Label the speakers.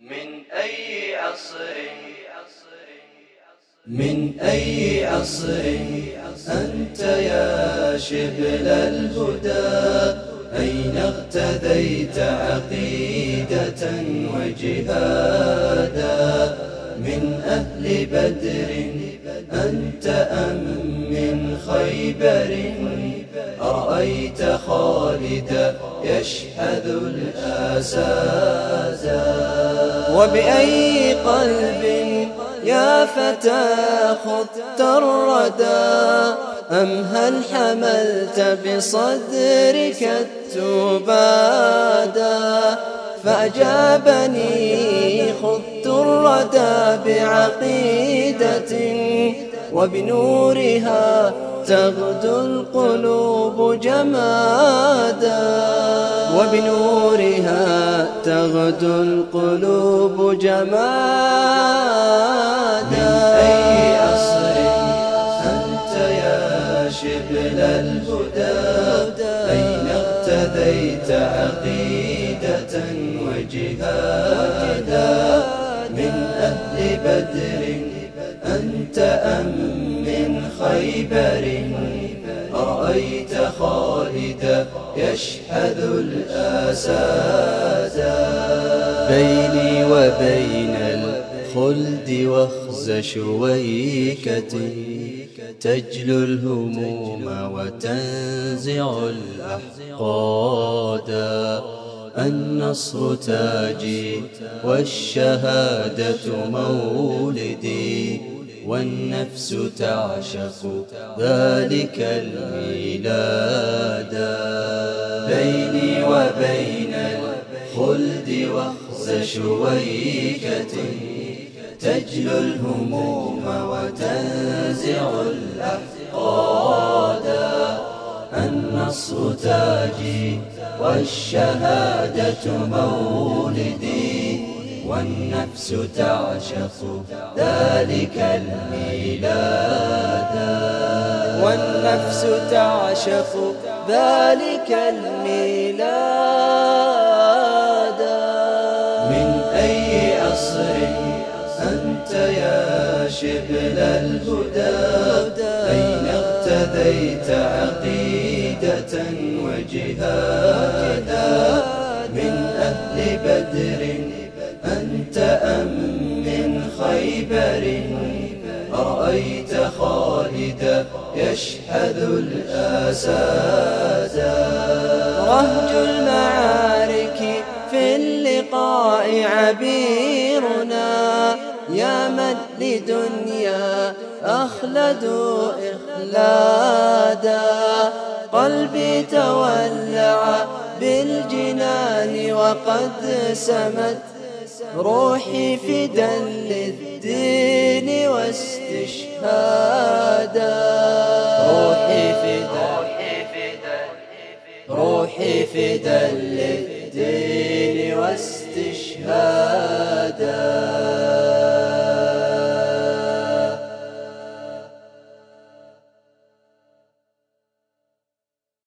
Speaker 1: من أي عصر؟ من أي عصر؟ أنت يا شبل الهدى أين اغتديت عقيدة وجهادا؟ من أهل بدر أنت أم من خيبر؟ أرأيت خالدا يشحذ الآسادا وبأي قلب يا فتى خذت الردى؟ أم هل حملت بصدرك التبادا فأجابني خذت الردى بعقيدة وبنورها تغدو القلوب جمادا. وبنورها تغدو القلوب جمادا. من أي عصر أنت يا شبل الهدى؟ أين اقتديت عقيدة وجهادا؟ بدر أنت أم من خيبر. أرأيت خالدا يشحذ الآسادا بيني وبين الخلد وخز شويكة تجلو الهموم وتنزع الأحقادا النصر تاجي والشهادة مولدي والنفس تعشق ذلك الميلاد. بيني وبين الخلد وخز شويكة تجلو الهموم وتنزع الأحقاد النصر تاجي والشهادة مولدي والنفس تعشق ذلك الميلاد. والنفس تعشق ذلك الميلاد. من أي عصر أنت يا شبل الهدى؟ أين اغتديت عقيدة وجهادا من أهل بدر أنت أم من خيبر؟ أرأيت خالدا يشحذ الآسادا رهج المعارك في اللقاء عبيرنا يا من لدنيا أخلد إخلادا. قلبي تولع بالجنان وقد سمت روحي فدا للدين واستشهادا. روحي فدا روحي فدا للدين واستشهادا.